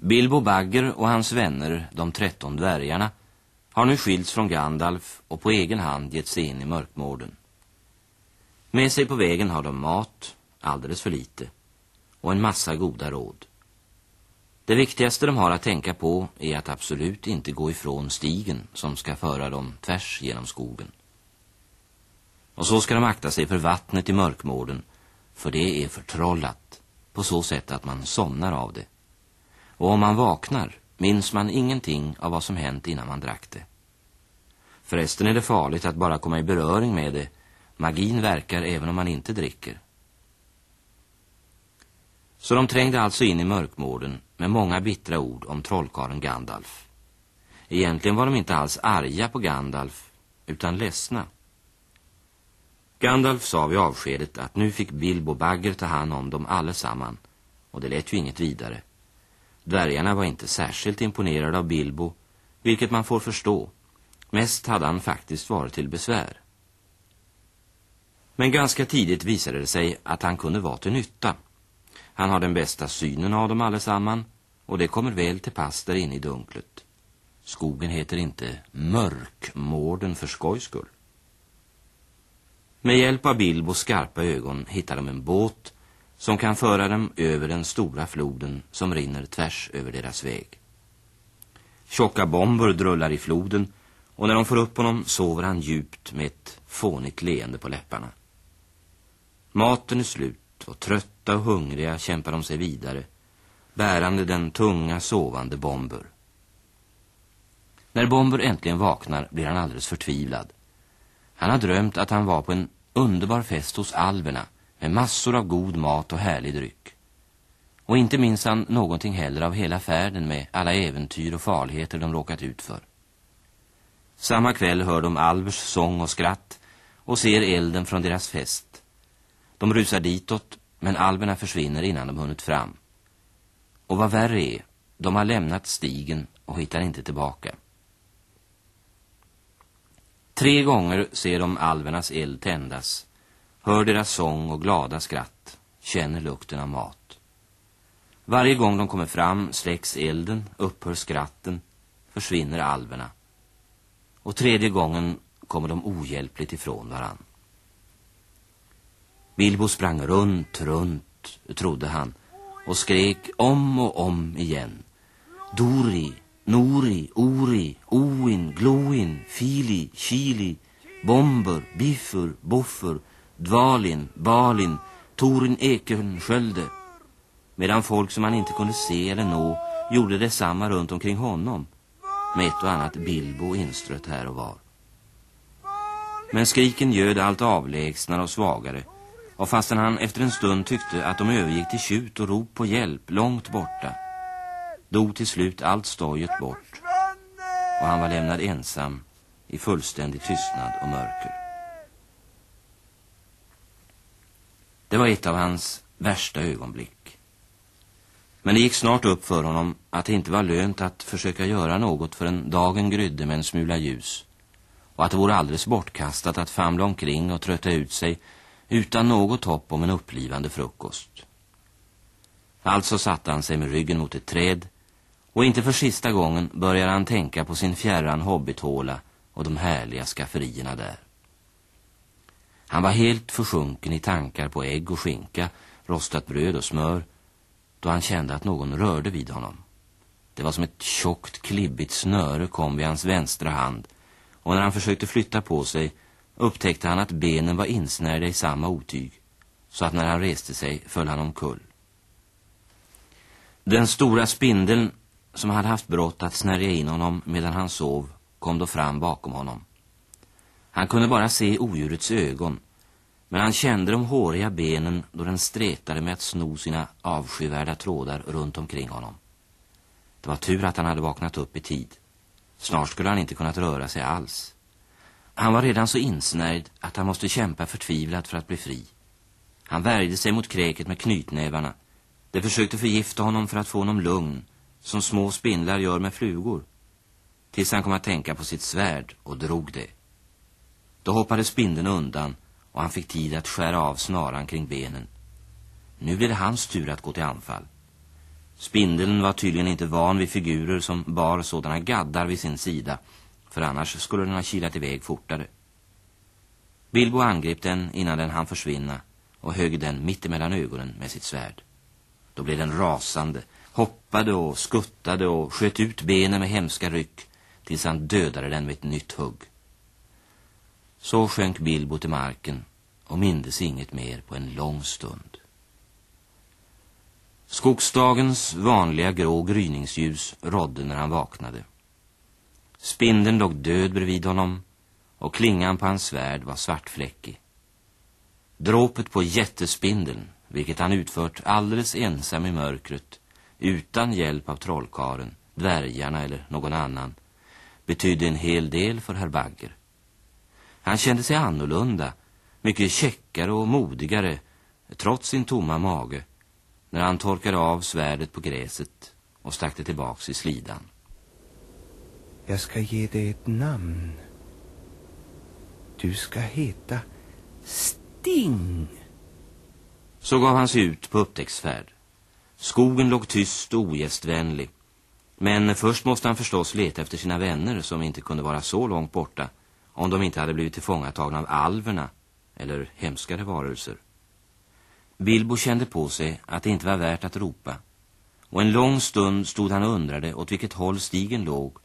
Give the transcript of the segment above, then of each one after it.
Bilbo Bagger och hans vänner, de tretton dvärgarna, har nu skilts från Gandalf och på egen hand gett sig in i mörkmården. Med sig på vägen har de mat, alldeles för lite, och en massa goda råd. Det viktigaste de har att tänka på är att absolut inte gå ifrån stigen som ska föra dem tvärs genom skogen. Och så ska de akta sig för vattnet i mörkmården, för det är förtrollat på så sätt att man somnar av det. Och om man vaknar minns man ingenting av vad som hänt innan man drack det. Förresten är det farligt att bara komma i beröring med det. Magin verkar även om man inte dricker. Så de trängde alltså in i mörkmården med många bittra ord om trollkaren Gandalf. Egentligen var de inte alls arga på Gandalf, utan ledsna. Gandalf sa vid avskedet att nu fick Bilbo Bagger ta hand om dem allesamman, och det lät ju inget vidare. Dvärgarna var inte särskilt imponerade av Bilbo, vilket man får förstå. Mest hade han faktiskt varit till besvär. Men ganska tidigt visade det sig att han kunde vara till nytta. Han har den bästa synen av dem allesamman och det kommer väl till pass där inne i dunklet. Skogen heter inte Mörkmården för skojs skull. Med hjälp av Bilbos skarpa ögon hittar de en båt som kan föra dem över den stora floden som rinner tvärs över deras väg. Tjocka bomber drullar i floden och när de får upp honom sover han djupt med ett fånigt leende på läpparna. Maten är slut och trötta och hungriga kämpar de sig vidare, bärande den tunga sovande bomber. När Bomber äntligen vaknar blir han alldeles förtvivlad. Han har drömt att han var på en underbar fest hos alverna med massor av god mat och härlig dryck. Och inte minns han någonting heller av hela färden med alla äventyr och farligheter de råkat ut för. Samma kväll hör de Albers sång och skratt och ser elden från deras fest. De rusar ditåt, men alverna försvinner innan de hunnit fram. Och vad värre är, de har lämnat stigen och hittar inte tillbaka. Tre gånger ser de alvernas eld tändas, hör deras sång och glada skratt, känner lukten av mat. Varje gång de kommer fram släcks elden, upphör skratten, försvinner alverna. Och tredje gången kommer de ohjälpligt ifrån varann. Bilbo sprang runt, runt, trodde han, och skrek om och om igen. Dori, Nori, Ori, Oin, Gloin, Fili, Chili, Bomber, Biffur, Boffer, Dvalin, Balin, Torin Eken, Skölde. Medan folk som han inte kunde se eller nå gjorde detsamma runt omkring honom med ett och annat Bilbo instrött här och var. Men skriken göd allt avlägsnare och svagare och fastän han efter en stund tyckte att de övergick till tjut och rop på hjälp långt borta dog till slut allt stojet bort och han var lämnad ensam i fullständig tystnad och mörker. Det var ett av hans värsta ögonblick. Men det gick snart upp för honom att det inte var lönt att försöka göra något förrän dagen grydde med en smula ljus och att det vore alldeles bortkastat att famla omkring och trötta ut sig utan något hopp om en upplivande frukost. Alltså satte han sig med ryggen mot ett träd och inte för sista gången började han tänka på sin fjärran hobbithåla och de härliga skafferierna där. Han var helt försjunken i tankar på ägg och skinka, rostat bröd och smör, då han kände att någon rörde vid honom. Det var som ett tjockt, klibbigt snöre kom vid hans vänstra hand, och när han försökte flytta på sig upptäckte han att benen var insnärda i samma otyg, så att när han reste sig föll han omkull. Den stora spindeln som hade haft brått att snärja in honom medan han sov kom då fram bakom honom. Han kunde bara se odjurets ögon, men han kände de håriga benen då den stretade med att sno sina avskyvärda trådar runt omkring honom. Det var tur att han hade vaknat upp i tid. Snart skulle han inte kunnat röra sig alls. Han var redan så insnärjd att han måste kämpa förtvivlat för att bli fri. Han värjde sig mot kräket med knytnävarna. Det försökte förgifta honom för att få honom lugn, som små spindlar gör med flugor. Tills han kom att tänka på sitt svärd och drog det. Då hoppade spindeln undan och han fick tid att skära av snaran kring benen. Nu blev det hans tur att gå till anfall. Spindeln var tydligen inte van vid figurer som bar sådana gaddar vid sin sida, för annars skulle den ha kilat iväg fortare. Bilbo angrep den innan den hann försvinna och högg den mitt emellan ögonen med sitt svärd. Då blev den rasande, hoppade och skuttade och sköt ut benen med hemska ryck tills han dödade den med ett nytt hugg. Så sjönk Bilbo till marken och mindes inget mer på en lång stund. Skogsdagens vanliga grå gryningsljus rådde när han vaknade. Spindeln låg död bredvid honom och klingan på hans svärd var svartfläckig. Dråpet på jättespindeln, vilket han utfört alldeles ensam i mörkret, utan hjälp av trollkaren, dvärgarna eller någon annan, betydde en hel del för herr Bagger. Han kände sig annorlunda, mycket käckare och modigare, trots sin tomma mage, när han torkade av svärdet på gräset och stack det tillbaks i slidan. Jag ska ge dig ett namn. Du ska heta Sting. Så gav han sig ut på upptäcktsfärd. Skogen låg tyst och ogästvänlig. Men först måste han förstås leta efter sina vänner som inte kunde vara så långt borta om de inte hade blivit tillfångatagna av alverna eller hemskare varelser. Bilbo kände på sig att det inte var värt att ropa. Och en lång stund stod han och undrade åt vilket håll stigen låg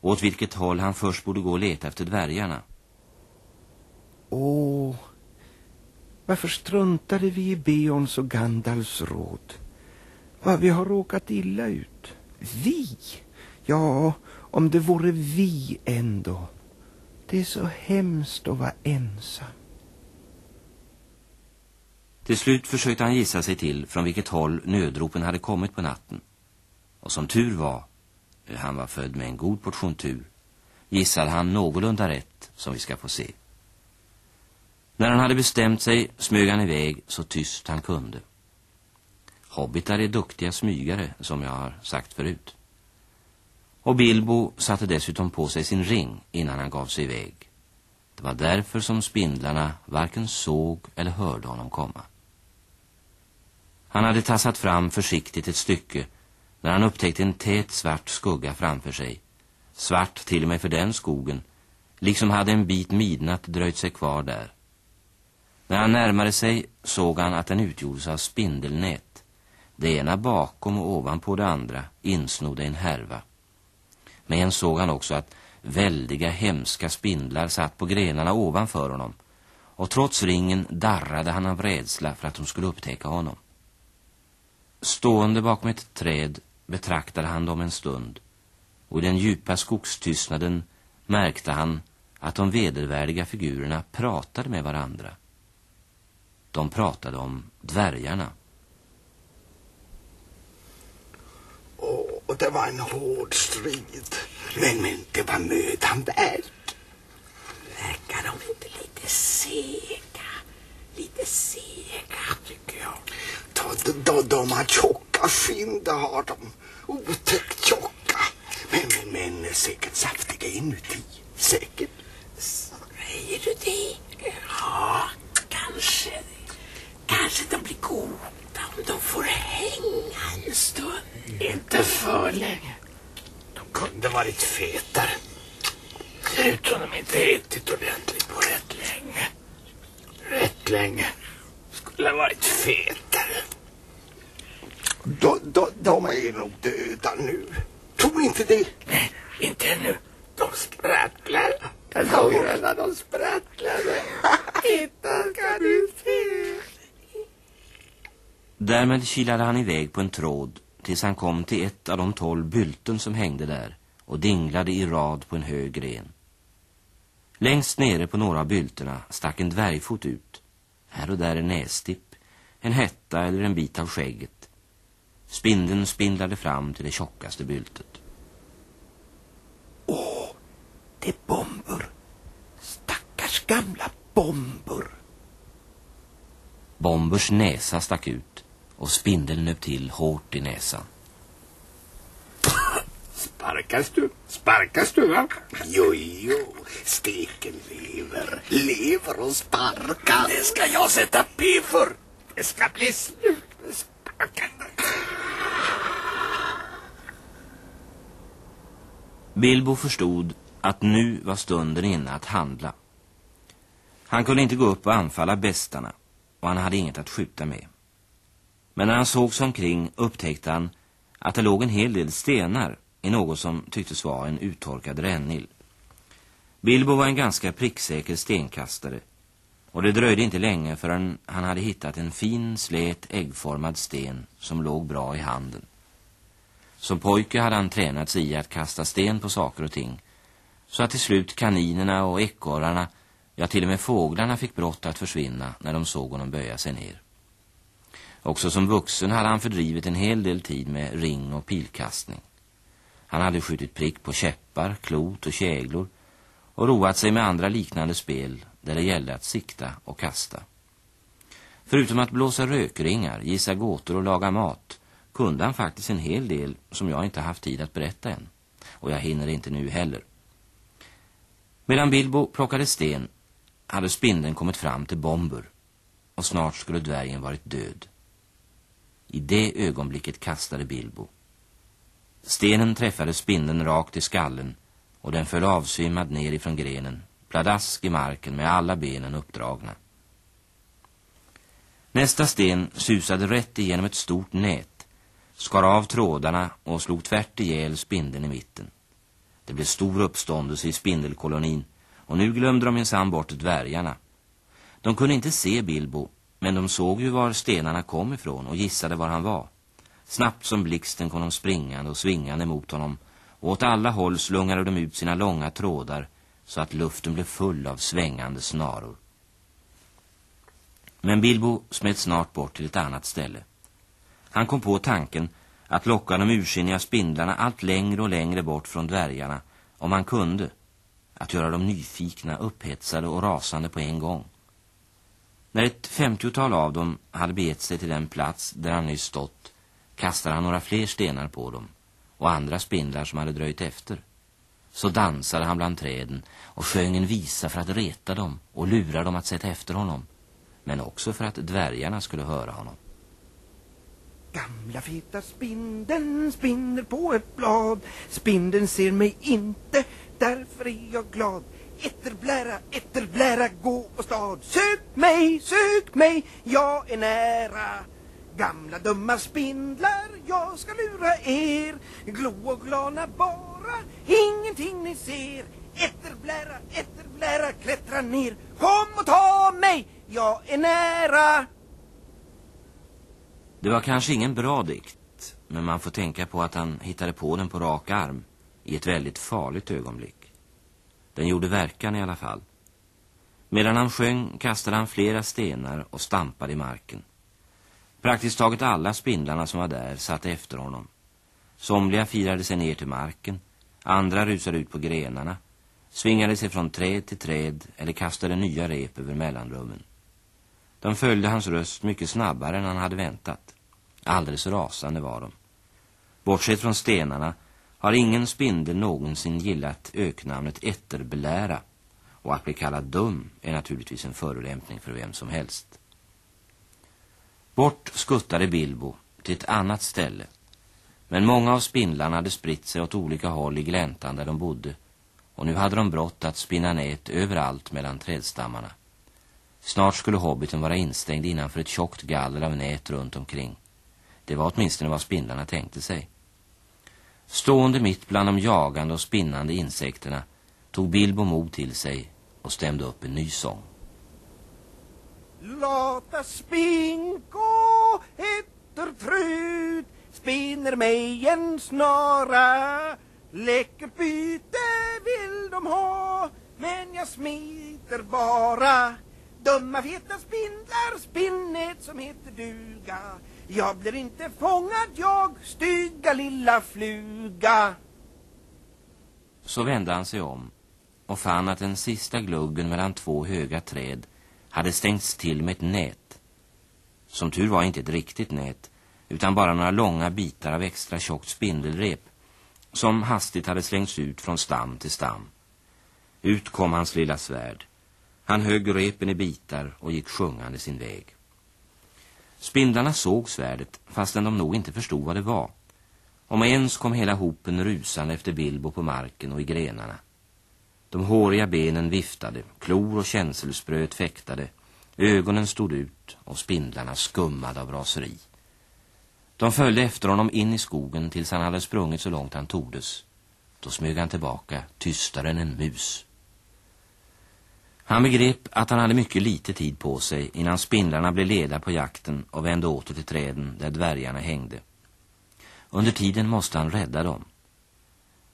och åt vilket håll han först borde gå och leta efter dvärgarna. Åh, varför struntade vi i Beons och Gandalfs råd? Vad vi har råkat illa ut. Vi? Ja, om det vore vi ändå. Det är så hemskt att vara ensam. Till slut försökte han gissa sig till från vilket håll nödropen hade kommit på natten. Och som tur var, han var född med en god portion tur, gissade han någorlunda rätt som vi ska få se. När han hade bestämt sig smög han iväg så tyst han kunde. Hobbitar är duktiga smygare, som jag har sagt förut. Och Bilbo satte dessutom på sig sin ring innan han gav sig iväg. Det var därför som spindlarna varken såg eller hörde honom komma. Han hade tassat fram försiktigt ett stycke när han upptäckte en tät svart skugga framför sig. Svart till och med för den skogen, liksom hade en bit midnatt dröjt sig kvar där. När han närmade sig såg han att den utgjordes av spindelnät. Det ena bakom och ovanpå det andra insnodde en härva. Men såg han också att väldiga hemska spindlar satt på grenarna ovanför honom och trots ringen darrade han av rädsla för att de skulle upptäcka honom. Stående bakom ett träd betraktade han dem en stund och i den djupa skogstystnaden märkte han att de vedervärdiga figurerna pratade med varandra. De pratade om dvärgarna. Och det var en hård strid. Men, men det var mödan värt. Verkar de inte lite sega? Lite sega, tycker jag. De, de, de har tjocka skinn, det har de. Otäckt tjocka. Men, men, men säkert saftiga inuti. Säkert. Säger du det? Ja, kanske. Kanske de blir goda de får hänga en stund. Inte för länge. De kunde varit fetare. Ser ut som de inte ätit ordentligt på rätt länge. Rätt länge. Skulle ha varit fetare. De, de, de är nog döda nu. Tror inte det? Nej, inte ännu. De sprattlar. Jag såg ju när de sprattlade. Titta ska du se. Därmed kilade han iväg på en tråd tills han kom till ett av de tolv bylten som hängde där och dinglade i rad på en hög gren. Längst nere på några av bylterna stack en dvärgfot ut. Här och där en nästipp, en hetta eller en bit av skägget. Spindeln spindlade fram till det tjockaste byltet. Åh, det är bomber. Stackars gamla bomber. Bombers näsa stack ut och spindeln nöp till hårt i näsan. Sparkas du? Sparkas du va? Jo, jo. Steken lever. Lever och sparkar. Det ska jag sätta P för. Det ska bli slut med sparkarna. Bilbo förstod att nu var stunden inne att handla. Han kunde inte gå upp och anfalla bästarna och han hade inget att skjuta med. Men när han såg sig omkring upptäckte han att det låg en hel del stenar i något som tycktes vara en uttorkad rännil. Bilbo var en ganska pricksäker stenkastare och det dröjde inte länge förrän han hade hittat en fin, slät, äggformad sten som låg bra i handen. Som pojke hade han tränat sig i att kasta sten på saker och ting så att till slut kaninerna och ekorrarna, ja till och med fåglarna fick brott att försvinna när de såg honom böja sig ner. Också som vuxen hade han fördrivit en hel del tid med ring- och pilkastning. Han hade skjutit prick på käppar, klot och käglor och roat sig med andra liknande spel där det gällde att sikta och kasta. Förutom att blåsa rökringar, gissa gåtor och laga mat kunde han faktiskt en hel del som jag inte haft tid att berätta än. Och jag hinner inte nu heller. Medan Bilbo plockade sten hade spindeln kommit fram till Bomber och snart skulle dvärgen varit död. I det ögonblicket kastade Bilbo. Stenen träffade spindeln rakt i skallen och den föll avsvimmad ner ifrån grenen, pladask i marken med alla benen uppdragna. Nästa sten susade rätt igenom ett stort nät, skar av trådarna och slog tvärt ihjäl spindeln i mitten. Det blev stor uppståndelse i spindelkolonin och nu glömde de minsann bort dvärgarna. De kunde inte se Bilbo, men de såg ju var stenarna kom ifrån och gissade var han var. Snabbt som blixten kom de springande och svingande mot honom och åt alla håll slungade de ut sina långa trådar så att luften blev full av svängande snaror. Men Bilbo smet snart bort till ett annat ställe. Han kom på tanken att locka de ursinniga spindlarna allt längre och längre bort från dvärgarna om han kunde. Att göra dem nyfikna, upphetsade och rasande på en gång. När ett femtiotal av dem hade begett sig till den plats där han nyss stått kastade han några fler stenar på dem och andra spindlar som hade dröjt efter. Så dansade han bland träden och sjöng en visa för att reta dem och lura dem att sätta efter honom. Men också för att dvärgarna skulle höra honom. Gamla feta spindeln spinner på ett blad Spindeln ser mig inte, därför är jag glad Etterblära, etterblära, gå och stad. Sök mig, sök mig, jag är nära. Gamla dumma spindlar, jag ska lura er. Glo och glana bara, ingenting ni ser. Etterblära, etterblära, klättra ner. Kom och ta mig, jag är nära. Det var kanske ingen bra dikt, men man får tänka på att han hittade på den på rak arm i ett väldigt farligt ögonblick. Den gjorde verkan i alla fall. Medan han sjöng kastade han flera stenar och stampade i marken. Praktiskt taget alla spindlarna som var där satt efter honom. Somliga firade sig ner till marken, andra rusade ut på grenarna, svingade sig från träd till träd eller kastade nya rep över mellanrummen. De följde hans röst mycket snabbare än han hade väntat. Alldeles rasande var de. Bortsett från stenarna har ingen spindel någonsin gillat öknamnet etterbelära och att bli kallad dum är naturligtvis en förolämpning för vem som helst. Bort skuttade Bilbo till ett annat ställe men många av spindlarna hade spritt sig åt olika håll i gläntan där de bodde och nu hade de brått att spinna nät överallt mellan trädstammarna. Snart skulle hobbiten vara instängd innanför ett tjockt galler av nät runt omkring. Det var åtminstone vad spindlarna tänkte sig. Stående mitt bland de jagande och spinnande insekterna tog Bilbo mod till sig och stämde upp en ny sång. Lata spinko heter trut Spinner mig en snara. Läcker byte vill de ha Men jag smiter bara. Dumma feta spindlar, spinnet som heter duga. Jag blir inte fångad jag, stygga lilla fluga Så vände han sig om och fann att den sista gluggen mellan två höga träd hade stängts till med ett nät. Som tur var inte ett riktigt nät, utan bara några långa bitar av extra tjockt spindelrep som hastigt hade slängts ut från stam till stam. Ut kom hans lilla svärd. Han högg repen i bitar och gick sjungande sin väg. Spindlarna såg svärdet fastän de nog inte förstod vad det var. Om ens kom hela hopen rusande efter Bilbo på marken och i grenarna. De håriga benen viftade, klor och känselspröt fäktade, ögonen stod ut och spindlarna skummade av raseri. De följde efter honom in i skogen tills han hade sprungit så långt han tordes. Då smög han tillbaka, tystare än en mus. Han begrep att han hade mycket lite tid på sig innan spindlarna blev leda på jakten och vände åter till träden där dvärgarna hängde. Under tiden måste han rädda dem.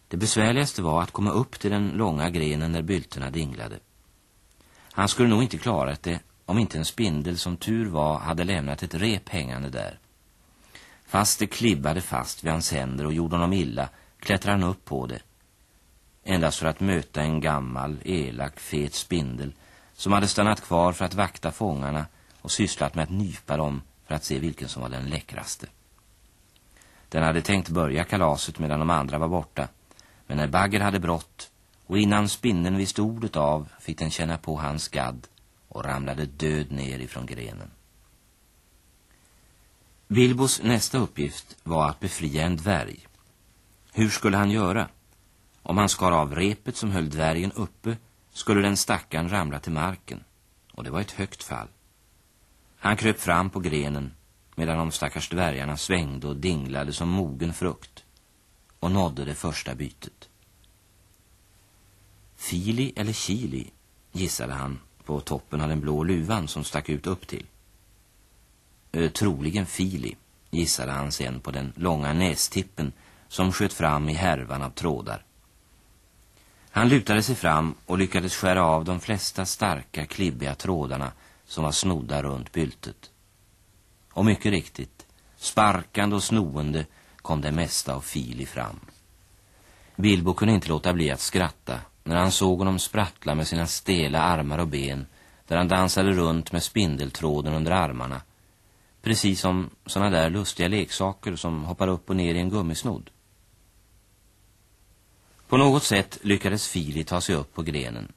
Det besvärligaste var att komma upp till den långa grenen där bylterna dinglade. Han skulle nog inte klarat det om inte en spindel som tur var hade lämnat ett rep hängande där. Fast det klibbade fast vid hans händer och gjorde honom illa klättrade han upp på det. Endast för att möta en gammal, elak, fet spindel som hade stannat kvar för att vakta fångarna och sysslat med att nypa dem för att se vilken som var den läckraste. Den hade tänkt börja kalaset medan de andra var borta. Men när Bagger hade brått och innan spindeln visste ordet av fick den känna på hans gadd och ramlade död ner ifrån grenen. Bilbos nästa uppgift var att befria en dvärg. Hur skulle han göra? Om han skar av repet som höll dvärgen uppe skulle den stackaren ramla till marken. Och det var ett högt fall. Han kröp fram på grenen medan de stackars dvärgarna svängde och dinglade som mogen frukt och nådde det första bytet. Fili eller Chili, gissade han på toppen av den blå luvan som stack ut upp till. Ö, troligen Fili, gissade han sen på den långa nästippen som sköt fram i härvan av trådar. Han lutade sig fram och lyckades skära av de flesta starka, klibbiga trådarna som var snodda runt byltet. Och mycket riktigt, sparkande och snoende kom det mesta av Fili fram. Bilbo kunde inte låta bli att skratta när han såg honom sprattla med sina stela armar och ben där han dansade runt med spindeltråden under armarna. Precis som sådana där lustiga leksaker som hoppar upp och ner i en gummisnodd. På något sätt lyckades Fili ta sig upp på grenen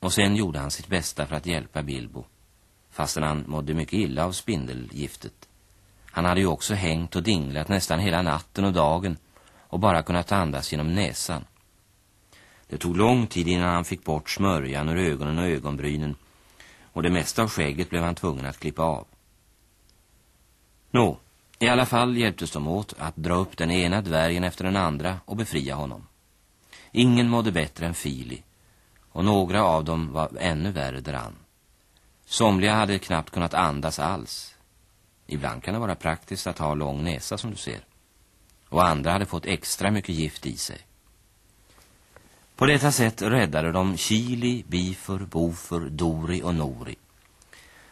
och sen gjorde han sitt bästa för att hjälpa Bilbo fastän han mådde mycket illa av spindelgiftet. Han hade ju också hängt och dinglat nästan hela natten och dagen och bara kunnat andas genom näsan. Det tog lång tid innan han fick bort smörjan ur ögonen och ögonbrynen och det mesta av skägget blev han tvungen att klippa av. Nå, i alla fall hjälptes de åt att dra upp den ena dvärgen efter den andra och befria honom. Ingen mådde bättre än Fili och några av dem var ännu värre däran. Somliga hade knappt kunnat andas alls. Ibland kan det vara praktiskt att ha lång näsa som du ser. Och andra hade fått extra mycket gift i sig. På detta sätt räddade de Chili, Bifur, Bofur, Dori och Nori.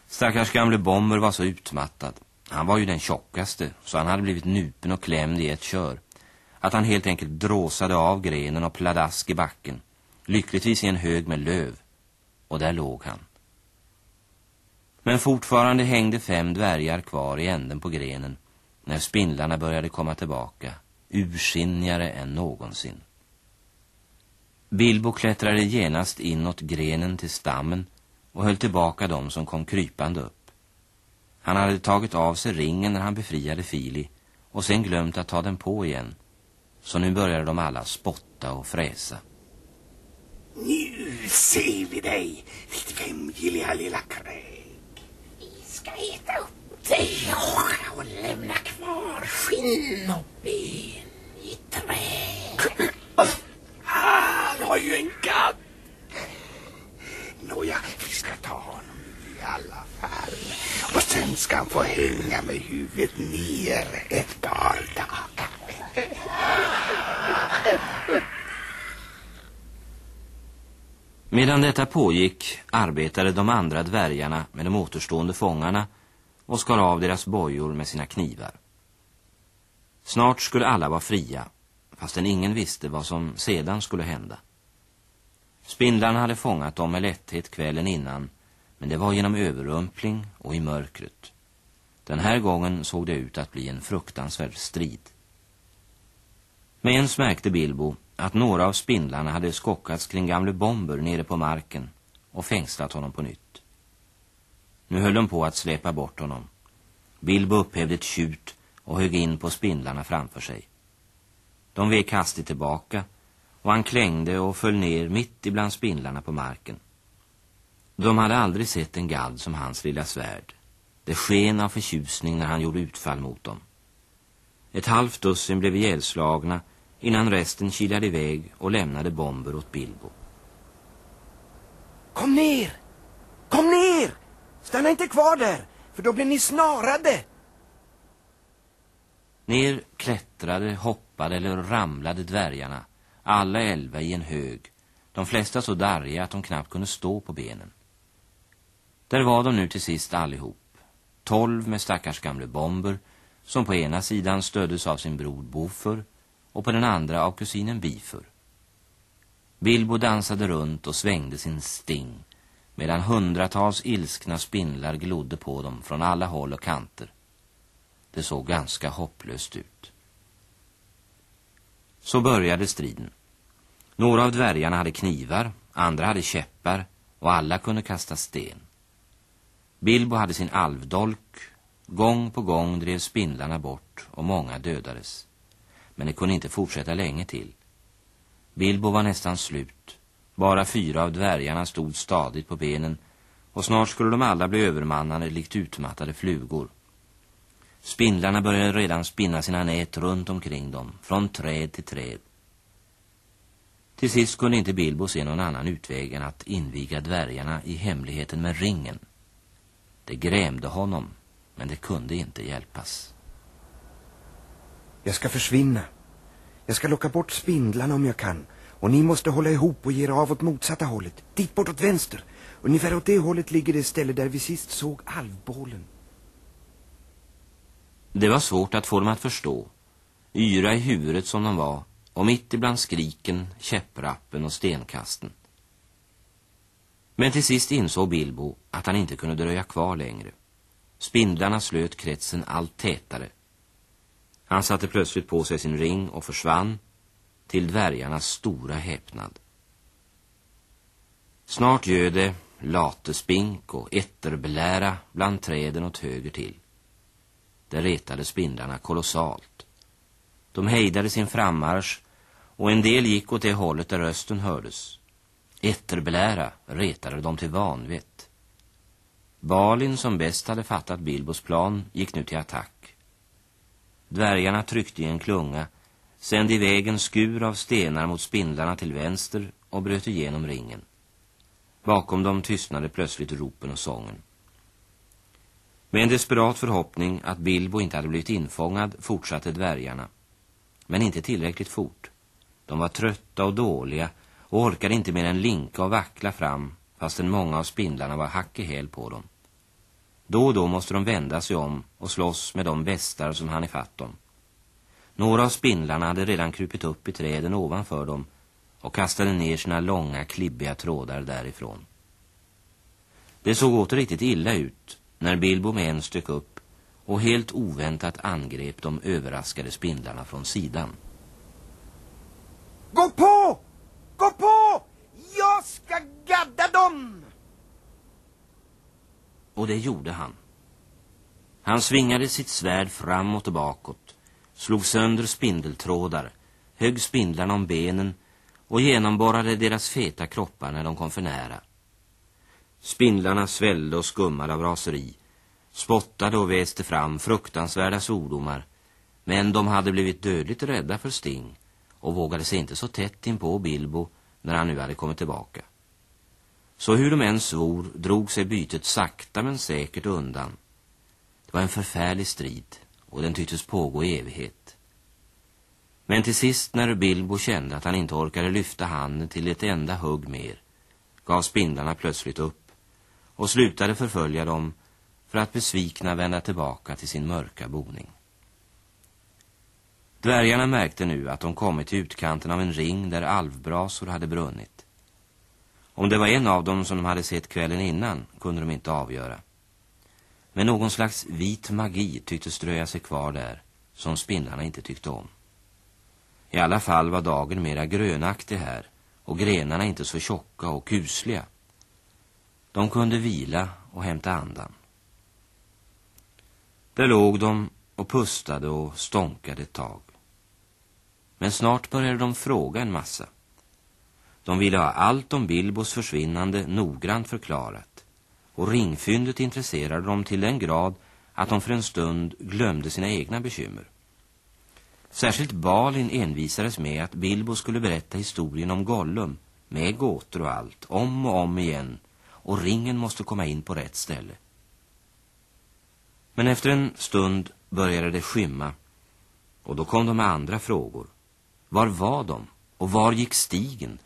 Stackars gamle Bomber var så utmattad. Han var ju den tjockaste, så han hade blivit nupen och klämd i ett kör. Att han helt enkelt dråsade av grenen och pladask i backen. Lyckligtvis i en hög med löv. Och där låg han. Men fortfarande hängde fem dvärgar kvar i änden på grenen när spindlarna började komma tillbaka, ursinnigare än någonsin. Bilbo klättrade genast inåt grenen till stammen och höll tillbaka dem som kom krypande upp. Han hade tagit av sig ringen när han befriade Fili och sen glömt att ta den på igen. Så nu började de alla spotta och fräsa. Nu ser vi dig, ditt femgilliga lilla kräk. Vi ska äta upp dig och lämna kvar skinn och ben i trä. Han har ju en gadd. Nåja, vi ska ta honom i alla fall. Och sen ska han få hänga med huvudet ner ett par dagar. Medan detta pågick arbetade de andra dvärgarna med de återstående fångarna och skar av deras bojor med sina knivar. Snart skulle alla vara fria, fastän ingen visste vad som sedan skulle hända. Spindlarna hade fångat dem med lätthet kvällen innan, men det var genom överrumpling och i mörkret. Den här gången såg det ut att bli en fruktansvärd strid. Men ens märkte Bilbo att några av spindlarna hade skockats kring gamle bomber nere på marken och fängslat honom på nytt. Nu höll de på att släpa bort honom. Bilbo upphävde ett tjut och högg in på spindlarna framför sig. De vek hastigt tillbaka och han klängde och föll ner mitt ibland spindlarna på marken. De hade aldrig sett en gadd som hans lilla svärd. Det sken av förtjusning när han gjorde utfall mot dem. Ett halvt dussin blev ihjälslagna innan resten kilade iväg och lämnade bomber åt Bilbo. Kom ner! Kom ner! Stanna inte kvar där, för då blir ni snarade. Ner klättrade, hoppade eller ramlade dvärgarna, alla elva i en hög, de flesta så darriga att de knappt kunde stå på benen. Där var de nu till sist allihop. Tolv med stackars gamle bomber, som på ena sidan stöddes av sin bror Bofer och på den andra av kusinen Bifur. Bilbo dansade runt och svängde sin sting medan hundratals ilskna spindlar glodde på dem från alla håll och kanter. Det såg ganska hopplöst ut. Så började striden. Några av dvärgarna hade knivar, andra hade käppar och alla kunde kasta sten. Bilbo hade sin alvdolk. Gång på gång drev spindlarna bort och många dödades. Men det kunde inte fortsätta länge till. Bilbo var nästan slut. Bara fyra av dvärgarna stod stadigt på benen och snart skulle de alla bli övermannade likt utmattade flugor. Spindlarna började redan spinna sina nät runt omkring dem, från träd till träd. Till sist kunde inte Bilbo se någon annan utväg än att inviga dvärgarna i hemligheten med ringen. Det grämde honom, men det kunde inte hjälpas. Jag ska försvinna. Jag ska locka bort spindlarna om jag kan. Och ni måste hålla ihop och ge er av åt motsatta hållet. Dit bort åt vänster. Ungefär åt det hållet ligger det ställe där vi sist såg alvbålen. Det var svårt att få dem att förstå. Yra i huvudet som de var och mitt ibland skriken, käpprappen och stenkasten. Men till sist insåg Bilbo att han inte kunde dröja kvar längre. Spindlarna slöt kretsen allt tätare. Han satte plötsligt på sig sin ring och försvann till dvärgarnas stora häpnad. Snart göd det latespink och etterbelära bland träden åt höger till. Det retade spindlarna kolossalt. De hejdade sin frammarsch och en del gick åt det hållet där rösten hördes. Etterbelära retade dem till vanvett. Balin som bäst hade fattat Bilbos plan gick nu till attack. Dvärgarna tryckte i en klunga, sände iväg en skur av stenar mot spindlarna till vänster och bröt igenom ringen. Bakom dem tystnade plötsligt ropen och sången. Med en desperat förhoppning att Bilbo inte hade blivit infångad fortsatte dvärgarna. Men inte tillräckligt fort. De var trötta och dåliga och orkade inte mer än linka och vackla fram fastän många av spindlarna var hack i häl på dem. Då och då måste de vända sig om och slåss med de västar som han ifatt dem. Några av spindlarna hade redan krupit upp i träden ovanför dem och kastade ner sina långa klibbiga trådar därifrån. Det såg åter riktigt illa ut när Bilbo med en stök upp och helt oväntat angrep de överraskade spindlarna från sidan. Gå på! Gå på! Jag ska gadda dem! Och det gjorde han. Han svingade sitt svärd framåt och bakåt, slog sönder spindeltrådar, högg spindlarna om benen och genomborrade deras feta kroppar när de kom för nära. Spindlarna svällde och skummade av raseri, spottade och väste fram fruktansvärda svordomar, men de hade blivit dödligt rädda för Sting och vågade sig inte så tätt in på Bilbo när han nu hade kommit tillbaka. Så hur de än svor drog sig bytet sakta men säkert undan. Det var en förfärlig strid och den tycktes pågå i evighet. Men till sist när Bilbo kände att han inte orkade lyfta handen till ett enda hugg mer gav spindlarna plötsligt upp och slutade förfölja dem för att besvikna vända tillbaka till sin mörka boning. Dvärgarna märkte nu att de kommit till utkanten av en ring där alvbrasor hade brunnit. Om det var en av dem som de hade sett kvällen innan kunde de inte avgöra. Men någon slags vit magi tyckte ströja sig kvar där, som spindlarna inte tyckte om. I alla fall var dagen mera grönaktig här och grenarna inte så tjocka och kusliga. De kunde vila och hämta andan. Där låg de och pustade och stånkade ett tag. Men snart började de fråga en massa. De ville ha allt om Bilbos försvinnande noggrant förklarat. Och ringfyndet intresserade dem till den grad att de för en stund glömde sina egna bekymmer. Särskilt Balin envisades med att Bilbo skulle berätta historien om Gollum, med gåtor och allt, om och om igen, och ringen måste komma in på rätt ställe. Men efter en stund började det skymma, och då kom de med andra frågor. Var var de? Och var gick stigen?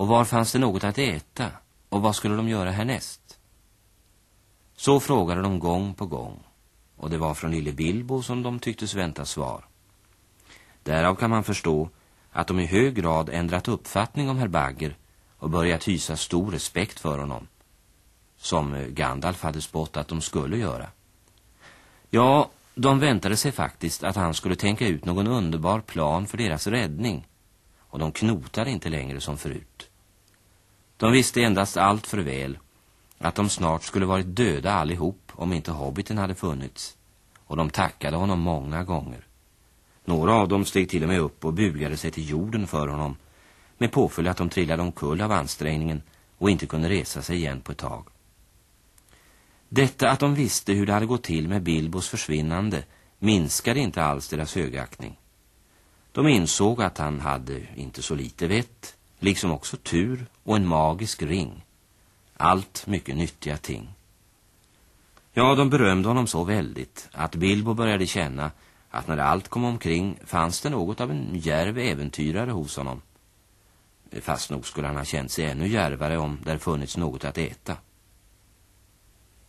Och var fanns det något att äta? Och vad skulle de göra härnäst? Så frågade de gång på gång, och det var från lille Bilbo som de tycktes vänta svar. Därav kan man förstå att de i hög grad ändrat uppfattning om herr Bagger och börjat hysa stor respekt för honom. Som Gandalf hade spått att de skulle göra. Ja, de väntade sig faktiskt att han skulle tänka ut någon underbar plan för deras räddning. Och de knotade inte längre som förut. De visste endast allt för väl att de snart skulle varit döda allihop om inte hobbiten hade funnits. Och de tackade honom många gånger. Några av dem steg till och med upp och bugade sig till jorden för honom med påföljd att de trillade omkull av ansträngningen och inte kunde resa sig igen på ett tag. Detta att de visste hur det hade gått till med Bilbos försvinnande minskade inte alls deras högaktning. De insåg att han hade inte så lite vett, liksom också tur och en magisk ring. Allt mycket nyttiga ting. Ja, de berömde honom så väldigt att Bilbo började känna att när allt kom omkring fanns det något av en järv äventyrare hos honom. Fast nog skulle han ha känt sig ännu järvare om där funnits något att äta.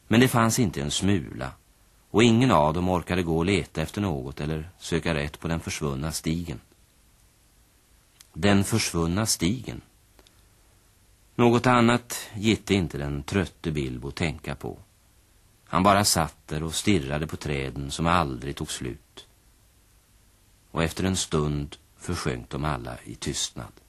Men det fanns inte en smula och ingen av dem orkade gå och leta efter något eller söka rätt på den försvunna stigen. Den försvunna stigen. Något annat gitte inte den trötte Bilbo tänka på. Han bara satt där och stirrade på träden som aldrig tog slut. Och efter en stund försjönk de alla i tystnad.